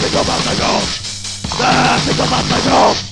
think about myself. Ah, think about myself.